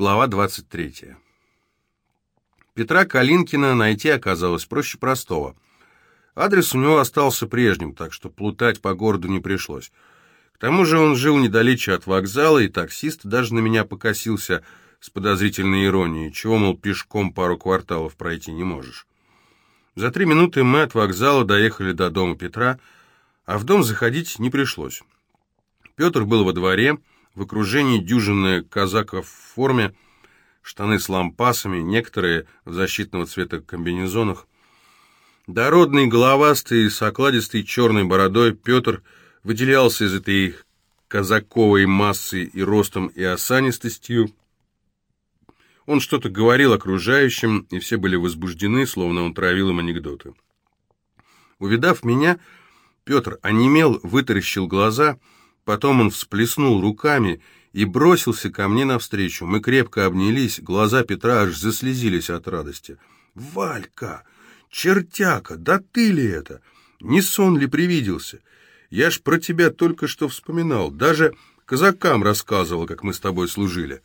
Глава 23. Петра Калинкина найти оказалось проще простого. Адрес у него остался прежним, так что плутать по городу не пришлось. К тому же он жил недалече от вокзала, и таксист даже на меня покосился с подозрительной иронией, чего, мол, пешком пару кварталов пройти не можешь. За три минуты мы от вокзала доехали до дома Петра, а в дом заходить не пришлось. Петр был во дворе, в окружении дюжины казаков в форме, штаны с лампасами, некоторые в защитного цвета комбинезонах. Дородный, головастый, с окладистой черной бородой Петр выделялся из этой казаковой массы и ростом, и осанистостью. Он что-то говорил окружающим, и все были возбуждены, словно он травил им анекдоты. Увидав меня, Петр онемел, вытаращил глаза — Потом он всплеснул руками и бросился ко мне навстречу. Мы крепко обнялись, глаза Петра аж заслезились от радости. «Валька! Чертяка! Да ты ли это? Не сон ли привиделся? Я ж про тебя только что вспоминал, даже казакам рассказывал, как мы с тобой служили».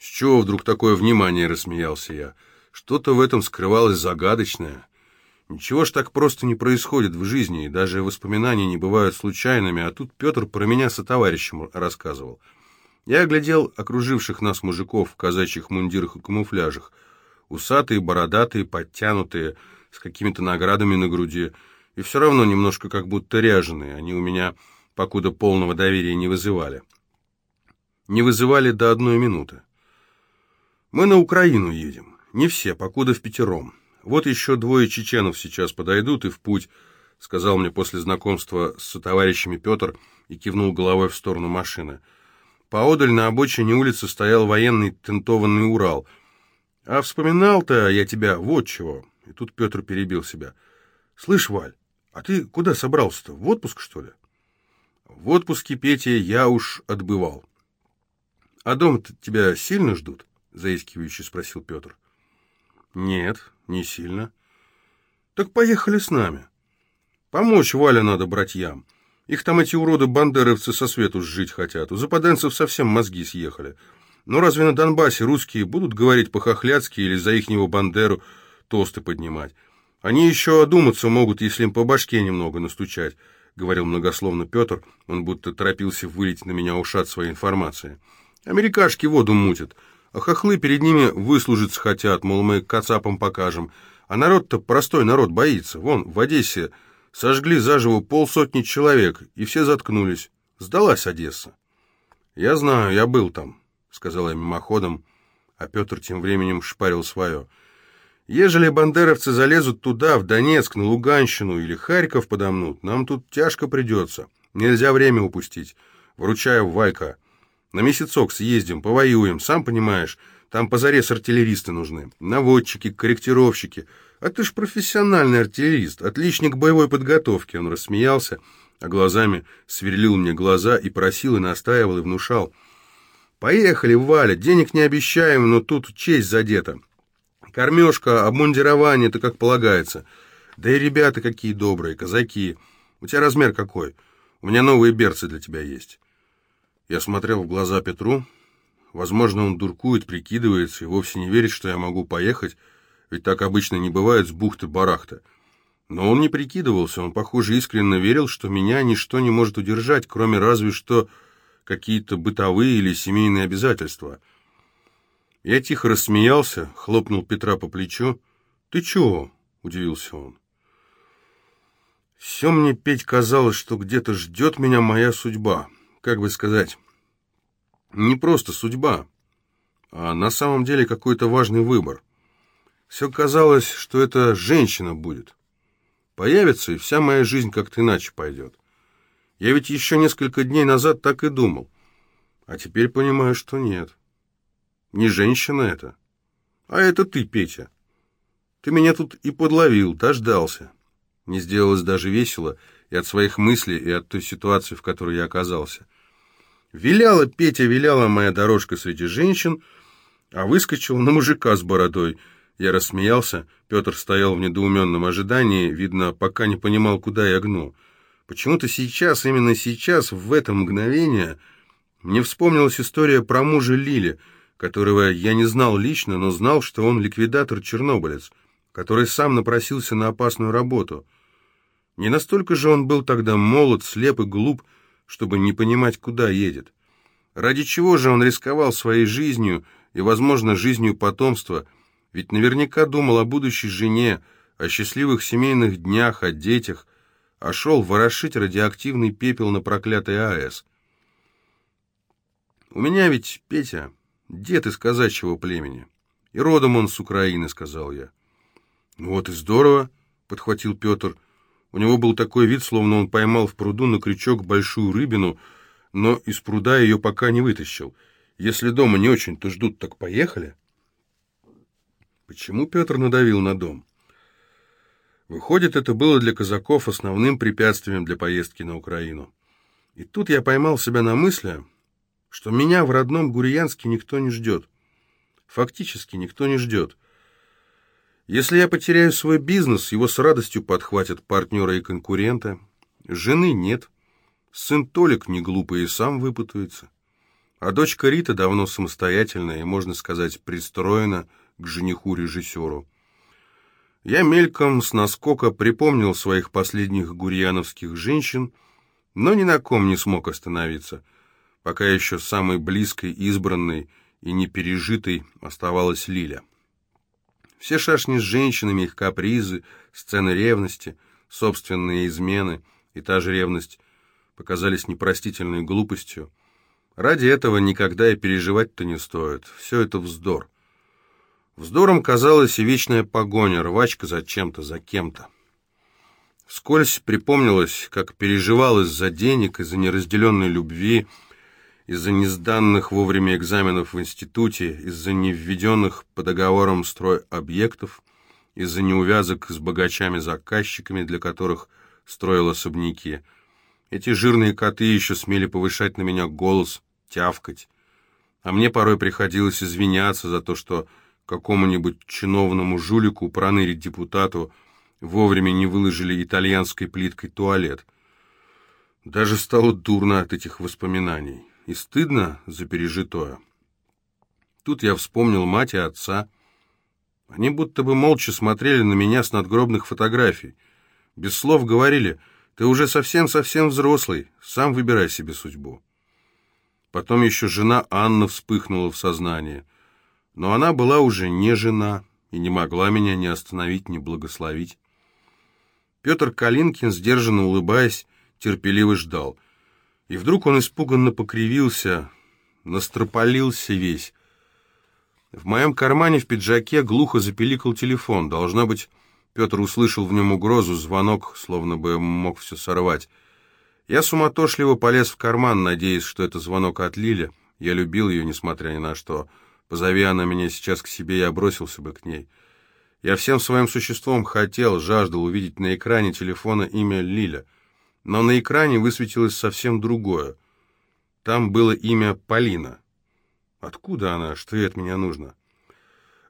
«С чего вдруг такое внимание?» — рассмеялся я. «Что-то в этом скрывалось загадочное». Ничего ж так просто не происходит в жизни, и даже воспоминания не бывают случайными, а тут Петр про меня со товарищем рассказывал. Я оглядел окруживших нас мужиков в казачьих мундирах и камуфляжах. Усатые, бородатые, подтянутые, с какими-то наградами на груди, и все равно немножко как будто ряженые. Они у меня, покуда полного доверия не вызывали. Не вызывали до одной минуты. Мы на Украину едем. Не все, покуда в пятером. «Вот еще двое чеченов сейчас подойдут и в путь», — сказал мне после знакомства с товарищами Петр и кивнул головой в сторону машины. Поодаль на обочине улицы стоял военный тентованный Урал. «А вспоминал-то я тебя вот чего». И тут Петр перебил себя. «Слышь, Валь, а ты куда собрался-то? В отпуск, что ли?» «В отпуске, Петя, я уж отбывал». «А дома-то тебя сильно ждут?» — заискивающе спросил Петр. «Нет, не сильно». «Так поехали с нами. Помочь Валя надо братьям. Их там эти уроды-бандеровцы со свету жить хотят. У западенцев совсем мозги съехали. Но разве на Донбассе русские будут говорить по-хохляцки или за ихнего бандеру тосты поднимать? Они еще одуматься могут, если им по башке немного настучать», — говорил многословно Петр. Он будто торопился вылить на меня ушат своей информации. «Америкашки воду мутят». Хохлы перед ними выслужиться хотят, мол, мы кацапам покажем. А народ-то простой народ боится. Вон, в Одессе сожгли заживо полсотни человек, и все заткнулись. Сдалась Одесса. «Я знаю, я был там», — сказал я мимоходом, а Петр тем временем шпарил свое. «Ежели бандеровцы залезут туда, в Донецк, на Луганщину или Харьков подомнут, нам тут тяжко придется. Нельзя время упустить. Вручаю Вайка». На месяцок съездим, повоюем, сам понимаешь, там позарез артиллеристы нужны, наводчики, корректировщики. А ты ж профессиональный артиллерист, отличник боевой подготовки». Он рассмеялся, а глазами сверлил мне глаза и просил, и настаивал, и внушал. «Поехали, Валя, денег не обещаем, но тут честь задета. Кормежка, обмундирование-то как полагается. Да и ребята какие добрые, казаки. У тебя размер какой? У меня новые берцы для тебя есть». Я смотрел в глаза Петру. Возможно, он дуркует, прикидывается и вовсе не верит, что я могу поехать, ведь так обычно не бывает с бухты-барахта. Но он не прикидывался, он, похоже, искренне верил, что меня ничто не может удержать, кроме разве что какие-то бытовые или семейные обязательства. Я тихо рассмеялся, хлопнул Петра по плечу. «Ты чего?» — удивился он. «Все мне, Петь, казалось, что где-то ждет меня моя судьба» как бы сказать, не просто судьба, а на самом деле какой-то важный выбор. Все казалось, что это женщина будет. Появится, и вся моя жизнь как-то иначе пойдет. Я ведь еще несколько дней назад так и думал. А теперь понимаю, что нет. Не женщина это, а это ты, Петя. Ты меня тут и подловил, дождался. Не сделалось даже весело и от своих мыслей, и от той ситуации, в которой я оказался. Виляла Петя, виляла моя дорожка среди женщин, а выскочил на мужика с бородой. Я рассмеялся, Петр стоял в недоуменном ожидании, видно, пока не понимал, куда я гну. Почему-то сейчас, именно сейчас, в это мгновение, мне вспомнилась история про мужа Лили, которого я не знал лично, но знал, что он ликвидатор-чернобылец, который сам напросился на опасную работу. Не настолько же он был тогда молод, слеп и глуп, чтобы не понимать, куда едет. Ради чего же он рисковал своей жизнью и, возможно, жизнью потомства, ведь наверняка думал о будущей жене, о счастливых семейных днях, о детях, а шел ворошить радиоактивный пепел на проклятой АЭС. У меня ведь Петя, дед из казачьего племени, и родом он с Украины, сказал я. «Ну вот и здорово, подхватил Петр. У него был такой вид, словно он поймал в пруду на крючок большую рыбину, но из пруда ее пока не вытащил. Если дома не очень-то ждут, так поехали. Почему Петр надавил на дом? Выходит, это было для казаков основным препятствием для поездки на Украину. И тут я поймал себя на мысли, что меня в родном Гурьянске никто не ждет. Фактически никто не ждет. Если я потеряю свой бизнес, его с радостью подхватят партнеры и конкуренты. Жены нет. Сын Толик не глупый и сам выпутается. А дочка Рита давно самостоятельная и, можно сказать, пристроена к жениху-режиссеру. Я мельком с наскока припомнил своих последних гурьяновских женщин, но ни на ком не смог остановиться, пока еще самой близкой, избранной и непережитой оставалась Лиля. Все шашни с женщинами, их капризы, сцены ревности, собственные измены и та же ревность показались непростительной глупостью. Ради этого никогда и переживать-то не стоит. Все это вздор. Вздором казалась и вечная погоня, рвачка за чем-то, за кем-то. Вскользь припомнилось, как переживал из-за денег, из-за неразделенной любви, из-за несданных вовремя экзаменов в институте, из-за невведенных по договорам строй объектов, из-за неувязок с богачами-заказчиками, для которых строил особняки. Эти жирные коты еще смели повышать на меня голос, тявкать. А мне порой приходилось извиняться за то, что какому-нибудь чиновному жулику, пронырить депутату, вовремя не выложили итальянской плиткой туалет. Даже стало дурно от этих воспоминаний. И стыдно за пережитое. Тут я вспомнил мать и отца. Они будто бы молча смотрели на меня с надгробных фотографий. Без слов говорили, ты уже совсем-совсем взрослый, сам выбирай себе судьбу. Потом еще жена Анна вспыхнула в сознание — но она была уже не жена и не могла меня ни остановить, ни благословить. Петр Калинкин, сдержанно улыбаясь, терпеливо ждал. И вдруг он испуганно покривился, настропалился весь. В моем кармане в пиджаке глухо запеликал телефон. Должно быть, Петр услышал в нем угрозу, звонок, словно бы мог все сорвать. Я суматошливо полез в карман, надеясь, что это звонок от Лили. Я любил ее, несмотря ни на что. Позови она меня сейчас к себе, я бросился бы к ней. Я всем своим существом хотел, жаждал увидеть на экране телефона имя Лиля. Но на экране высветилось совсем другое. Там было имя Полина. Откуда она? Что ей от меня нужно?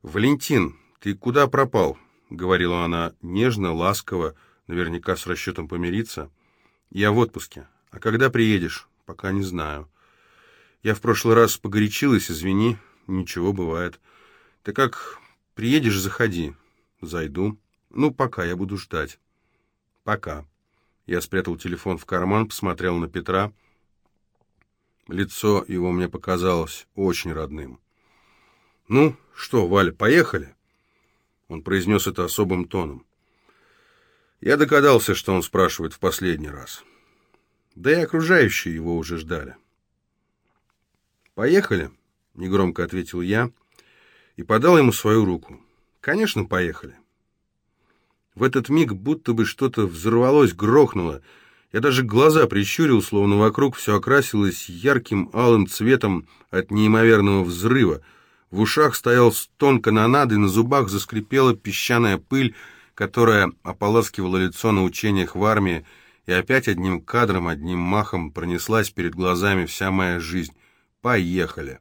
«Валентин, ты куда пропал?» — говорила она нежно, ласково, наверняка с расчетом помириться. «Я в отпуске. А когда приедешь? Пока не знаю. Я в прошлый раз погорячилась, извини. Ничего, бывает. Ты как приедешь, заходи. Зайду. Ну, пока, я буду ждать. Пока. Я спрятал телефон в карман, посмотрел на Петра. Лицо его мне показалось очень родным. «Ну, что, Валя, поехали?» Он произнес это особым тоном. Я догадался, что он спрашивает в последний раз. Да и окружающие его уже ждали. «Поехали?» — негромко ответил я и подал ему свою руку. «Конечно, поехали». В этот миг будто бы что-то взорвалось, грохнуло. Я даже глаза прищурил, словно вокруг все окрасилось ярким алым цветом от неимоверного взрыва. В ушах стоял стон канонады, на зубах заскрипела песчаная пыль, которая ополаскивала лицо на учениях в армии, и опять одним кадром, одним махом пронеслась перед глазами вся моя жизнь. Поехали.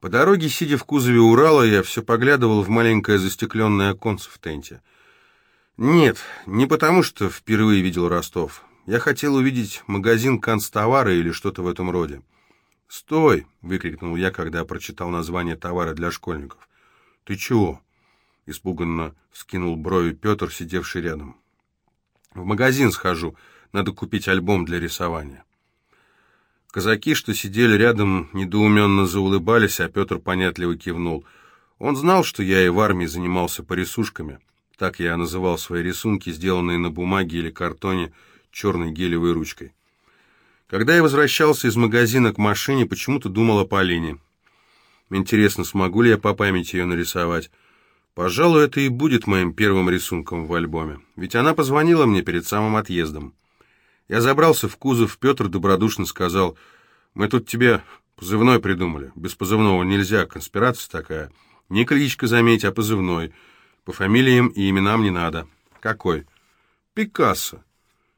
По дороге, сидя в кузове Урала, я все поглядывал в маленькое застекленное оконце в тенте. Нет, не потому что впервые видел Ростов. Я хотел увидеть магазин канцтовара или что-то в этом роде. «Стой!» — выкрикнул я, когда прочитал название товара для школьников. «Ты чего?» — испуганно скинул брови Петр, сидевший рядом. «В магазин схожу. Надо купить альбом для рисования». Казаки, что сидели рядом, недоуменно заулыбались, а Петр понятливо кивнул. Он знал, что я и в армии занимался порисушками. Так я называл свои рисунки, сделанные на бумаге или картоне черной гелевой ручкой. Когда я возвращался из магазина к машине, почему-то думал о Полине. Интересно, смогу ли я по памяти ее нарисовать? Пожалуй, это и будет моим первым рисунком в альбоме. Ведь она позвонила мне перед самым отъездом. Я забрался в кузов, Петр добродушно сказал, «Мы тут тебе позывной придумали. Без позывного нельзя, конспирация такая. Не кличка, заметь, а позывной. По фамилиям и именам не надо». «Какой?» «Пикассо.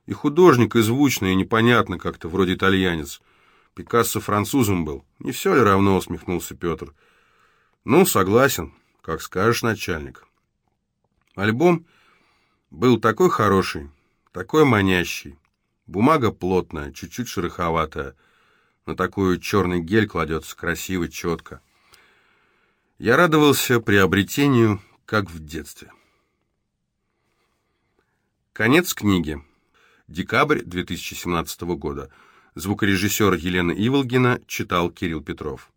И художник, и звучно, и непонятно как-то, вроде итальянец. Пикассо французом был. Не все ли равно, усмехнулся Петр. Ну, согласен, как скажешь, начальник. Альбом был такой хороший, такой манящий. Бумага плотная, чуть-чуть шероховатая. На такую черный гель кладется красиво, четко. Я радовался приобретению, как в детстве. Конец книги. Декабрь 2017 года. Звукорежиссер Елена Иволгина читал Кирилл Петров.